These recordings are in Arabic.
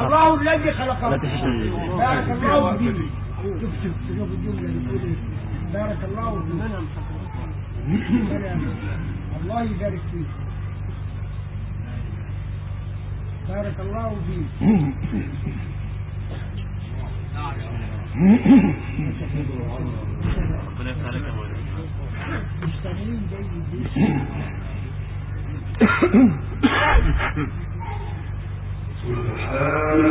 الله الذي خلقه. بارك الله فيك. شوف شوف شوف الجملة بتقول إيه بارك الله فيك. الله يبارك فيك. بارك الله فيك. ربنا عليك يا مولانا مشتغلين جيد الله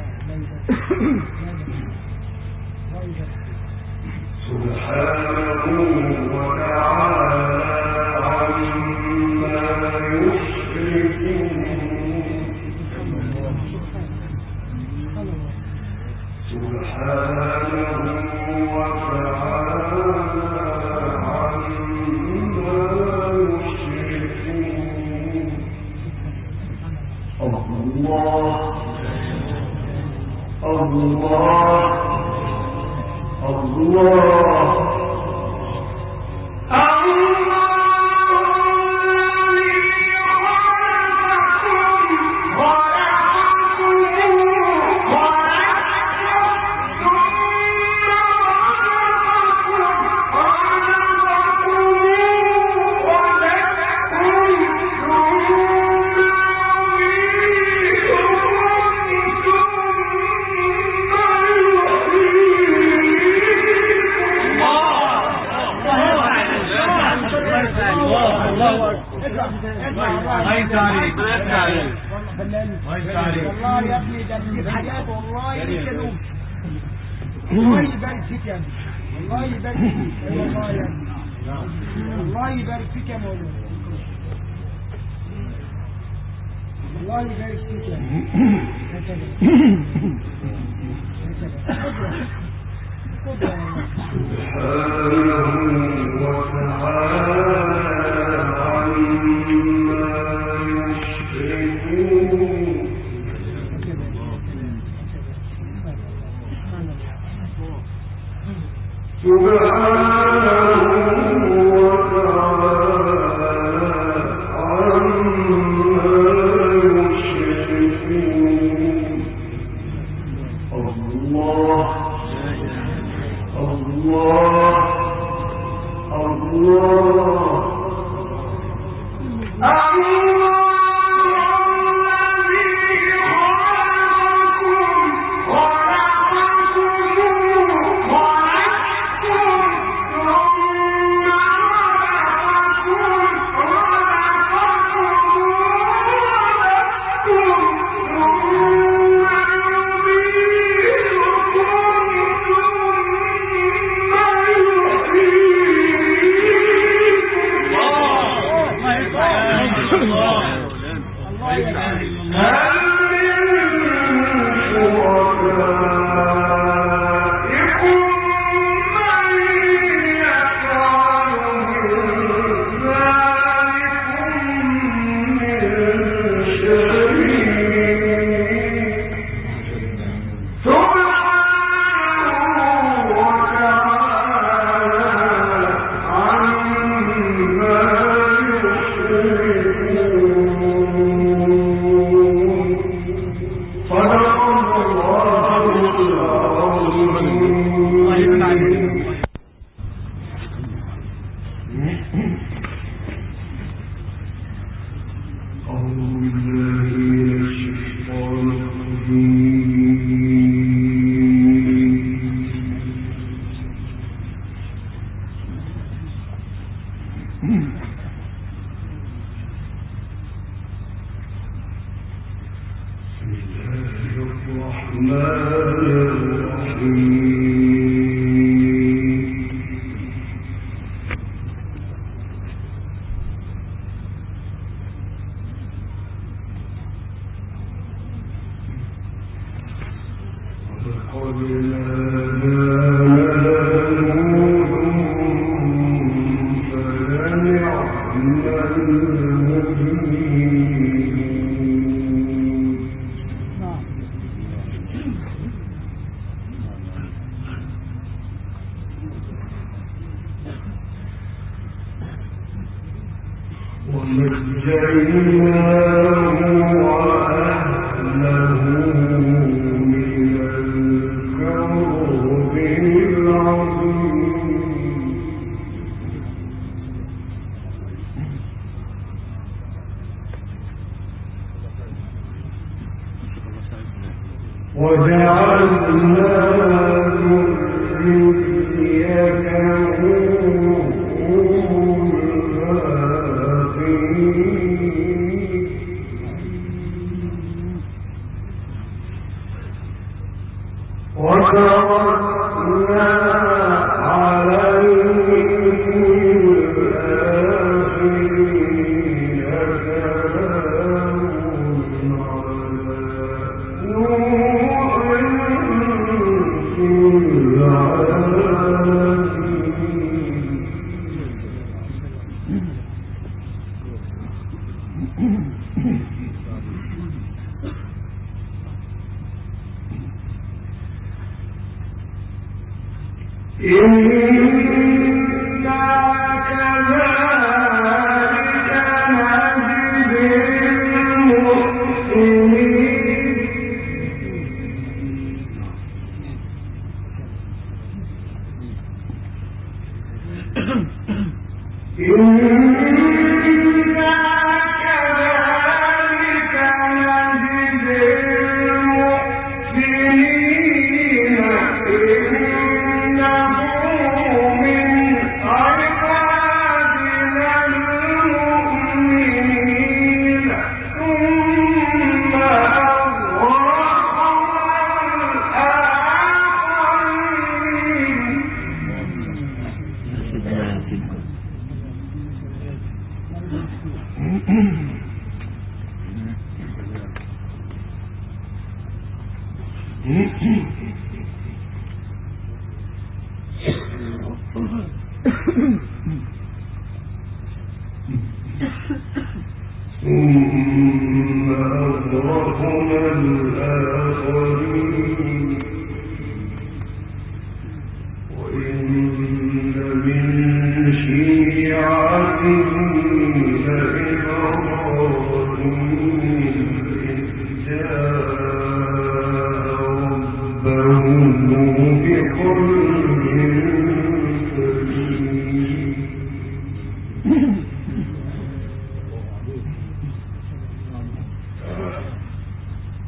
والله يا ابني ده في حاجات والله يكلوك الله يبارك فيك يا ابني الله يبارك فيك والله يا ابني الله يبارك فيك يا مولانا الله يبارك فيك يا ابني وجعلنا ذريته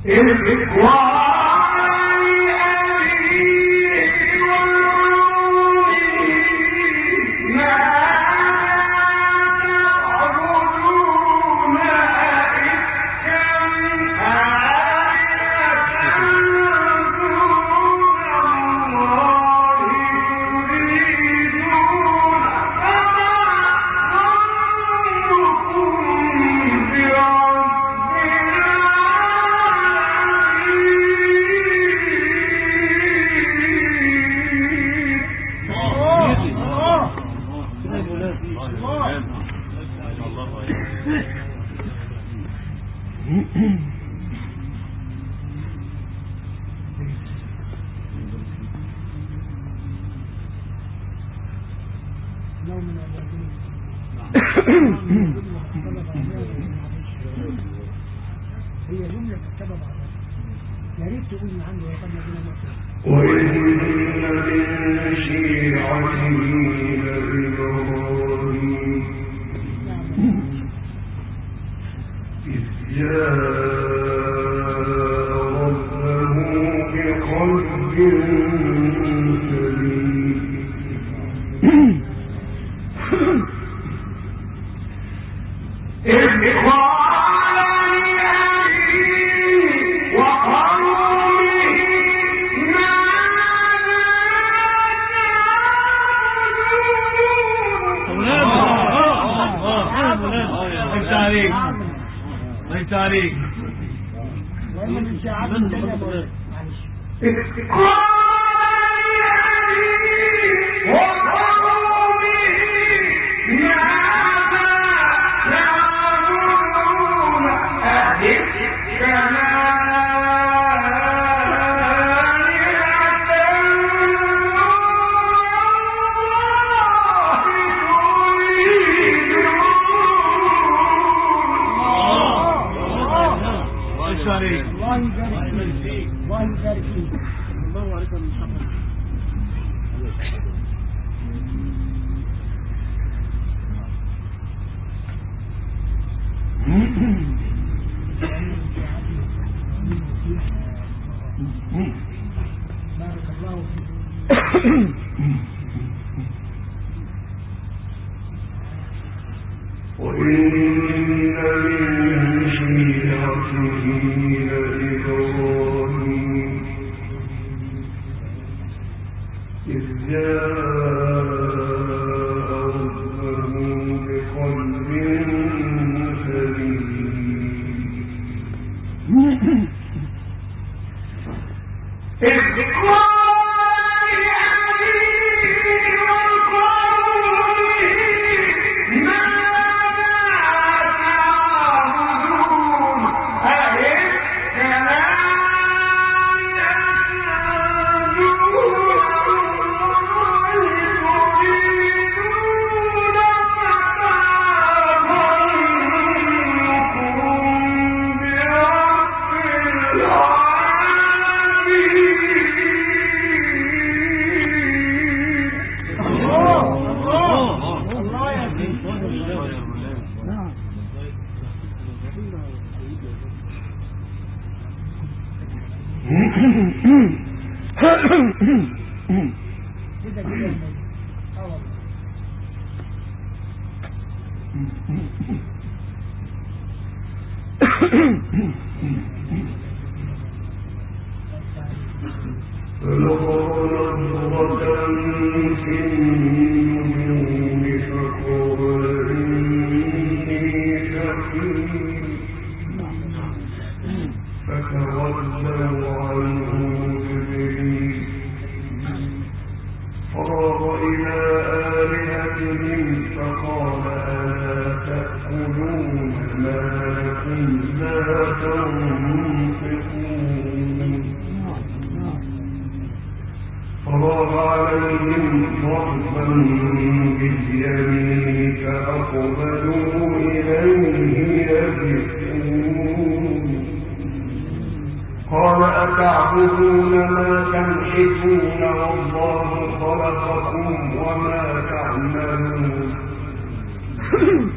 ایک ایک تعملون ما تنحتون والله خلقكم وما تعملون.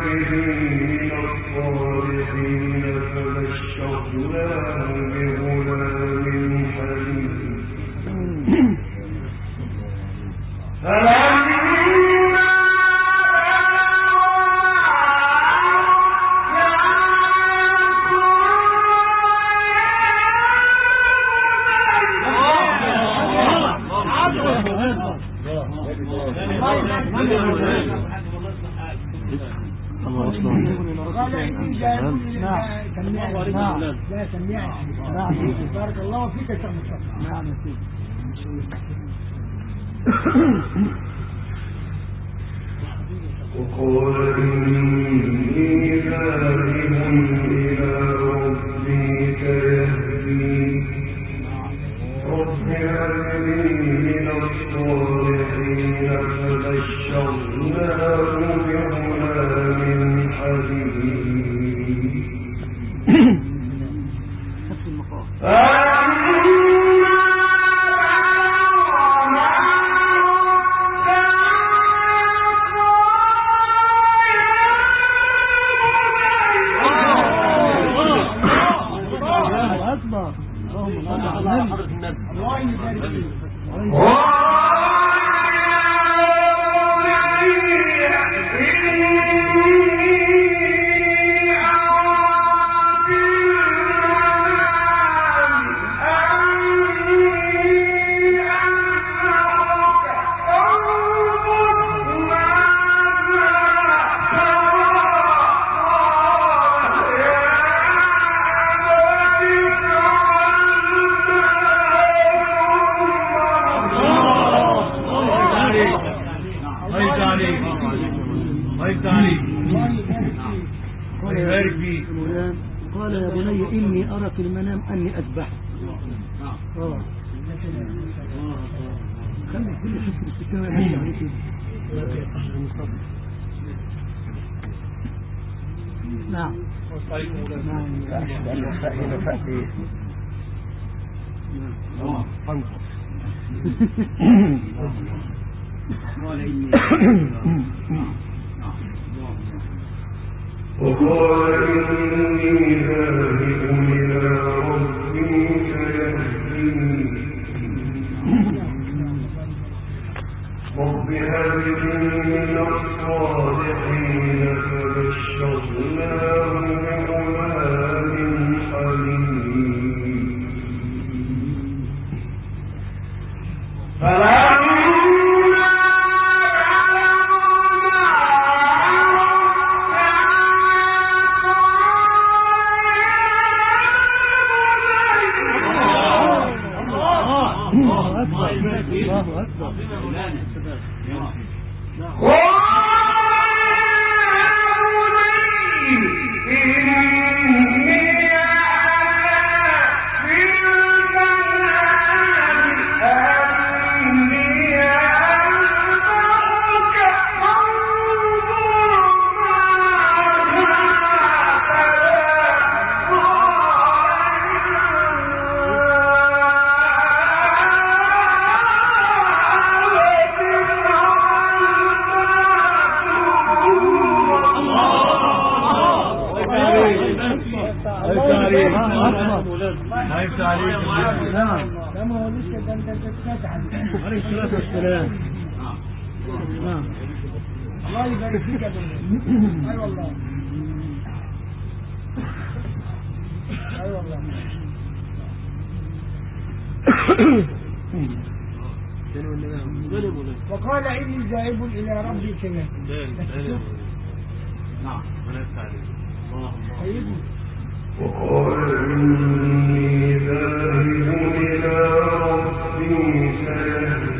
به من الصالحين فبشرناه وقال إني ذاهب إلى ربي سيهديني رب هب لي الصالحين الصلاة والسلام. نعم. الله يبارك فيك يا اي والله اي والله وقال إني ذاهب إلى ربي كما نعم وقال إني ذاهب إلى ربي سيهدي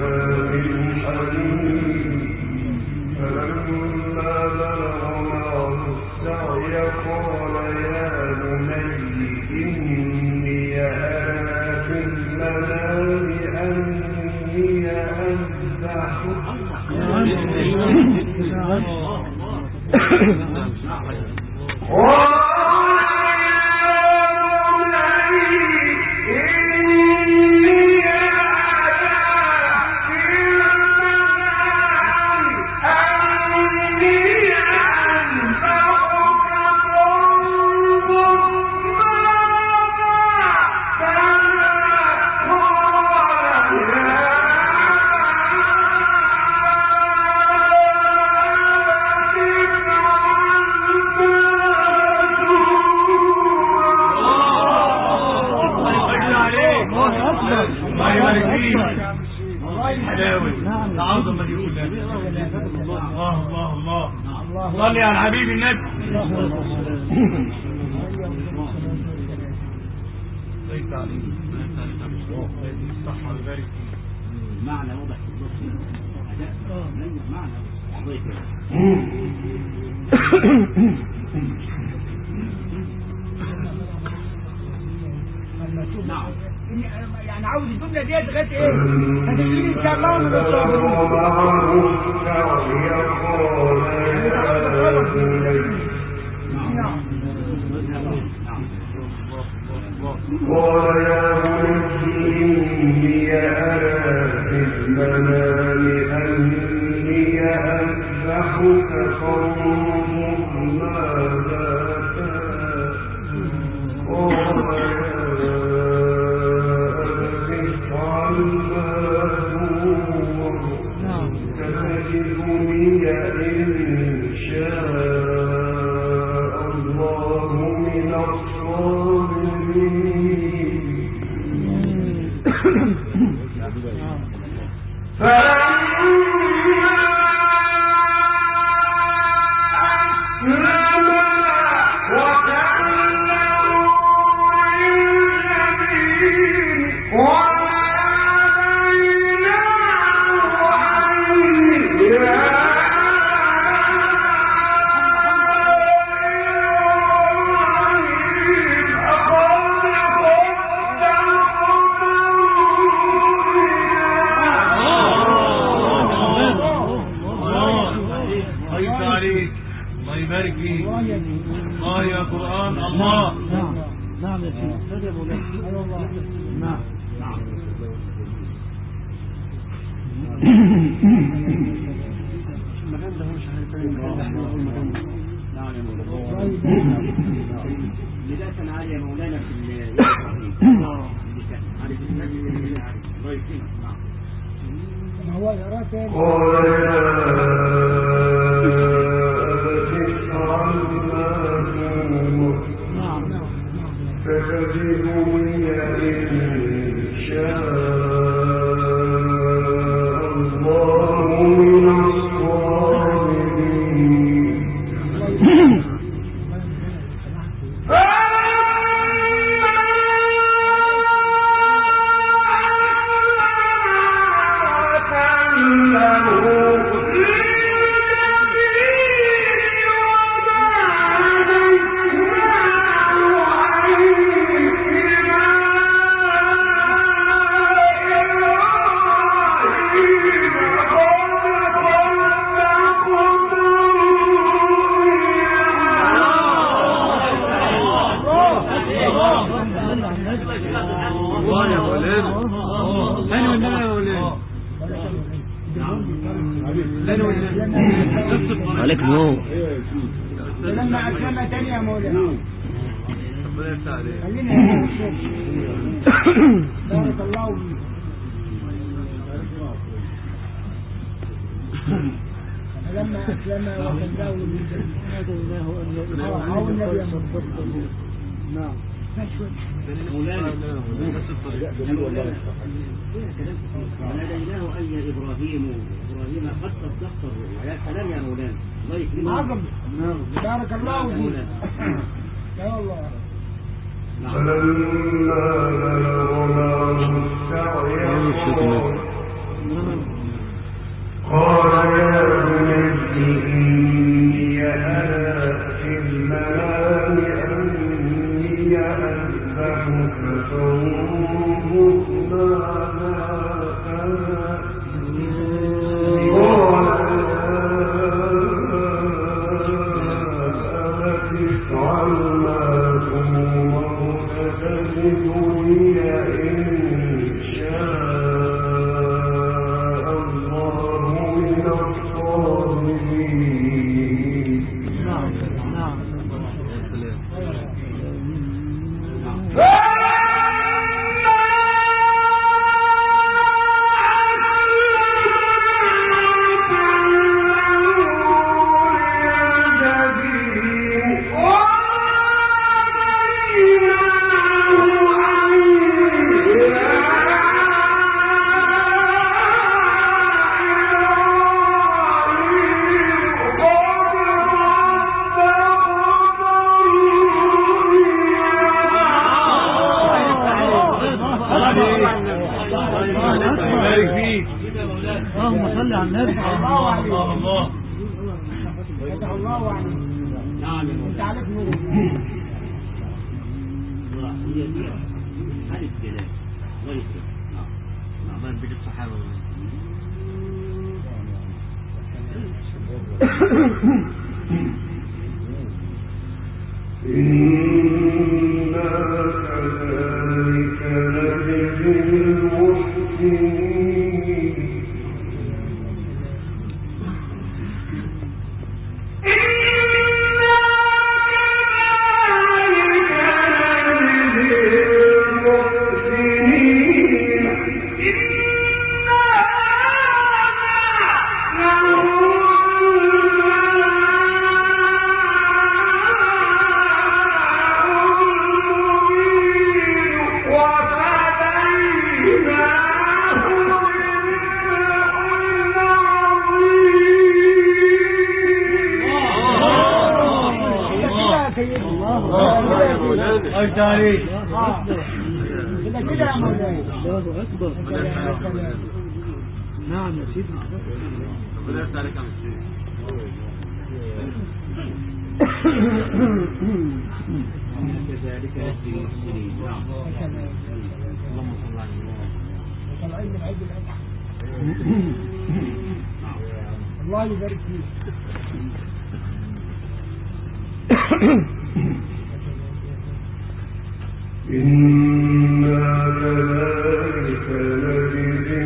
Oh! الله يبارك فيك المعنى واضح في النص اداء معنى قضيه نعم يعني عاوز الجمله ديت لغايه إيه؟ هتجيب ان شاء الله ونبقى نعم نعم أرى في المنام أني أذبحك لذاتا عالية مولانا في الله يراك وناديناه أي يا إبراهيم إبراهيم يا طيب، نعم نعم. قال يا إني أنا في نعم تعرف نور نعم نعم الصحابة إنا كذلك نجزي المحسنين الله يبارك فيك إنا ذلك الذي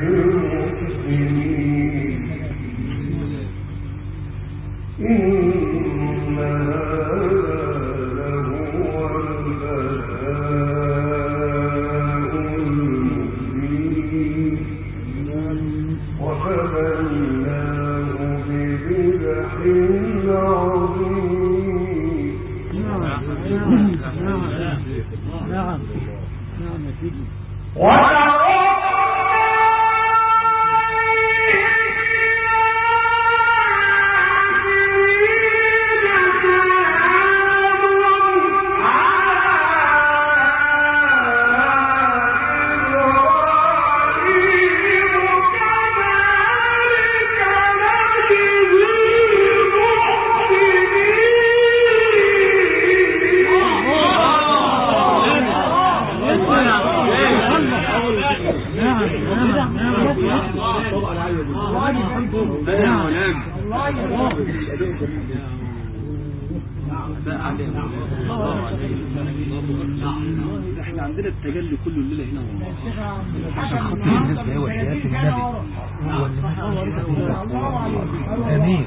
بالنسبة هو النبي. هو اللي الله أمين.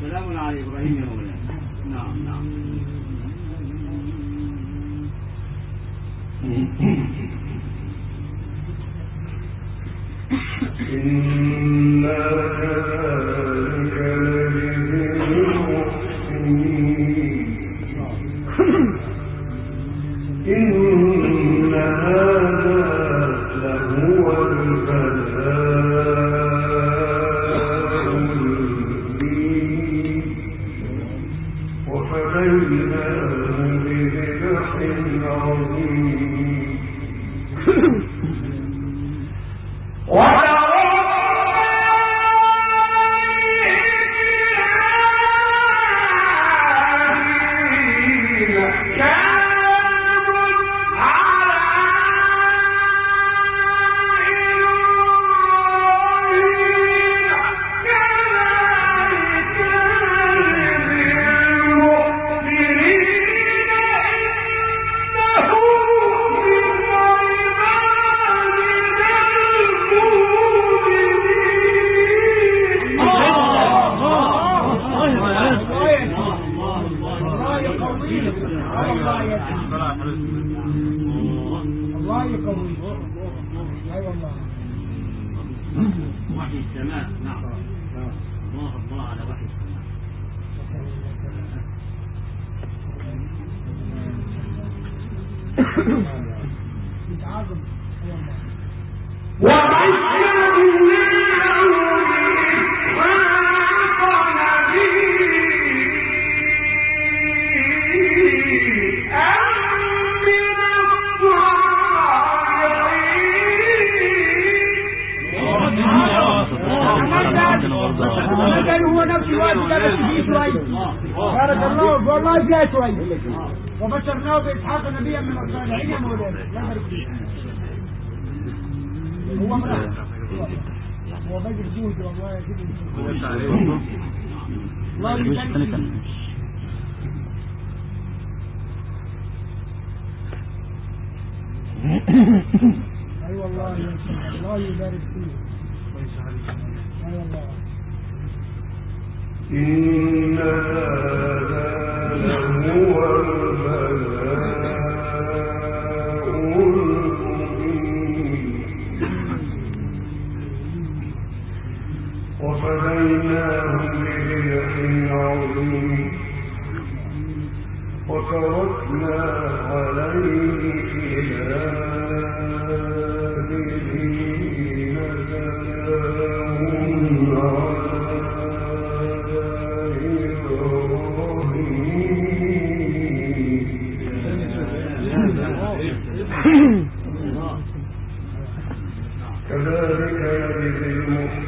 سلام على إبراهيم يا مولانا نعم نعم. إِنَّا والله جاء شوي. وبشرناه بإسحاق نبيا من الصالحين يا مولانا هو مرأة هو بدر جود والله يا جدي الله أي والله يا الله يبارك فيك. أي والله. إنا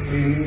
He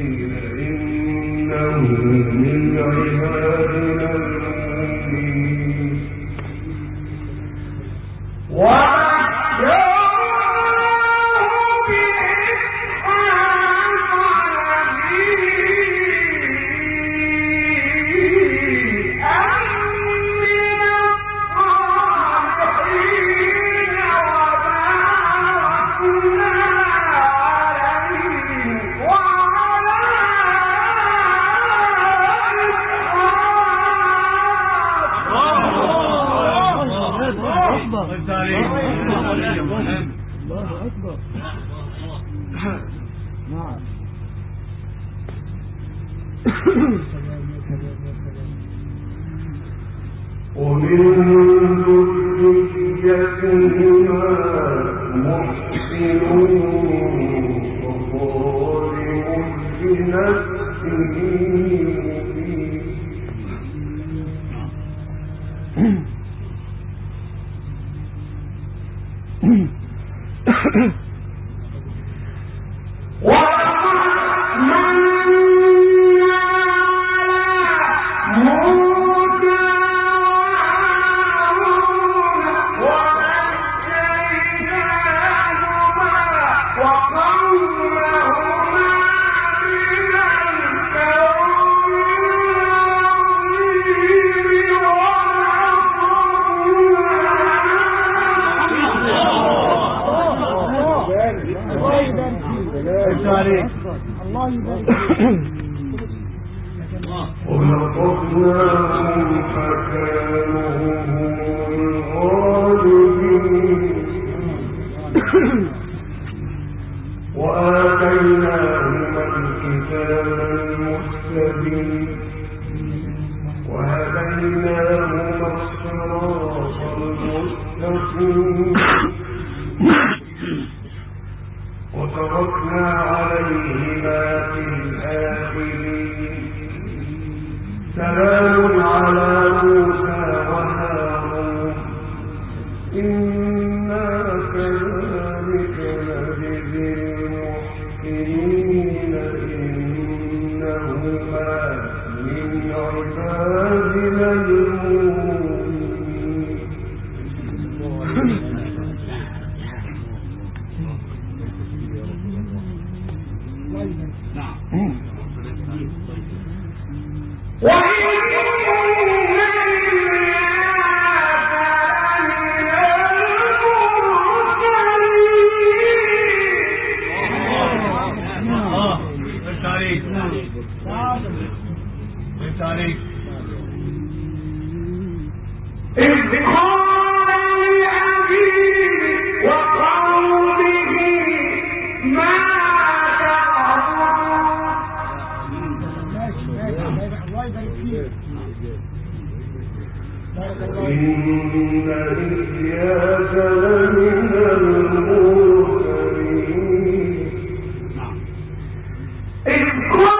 Cry.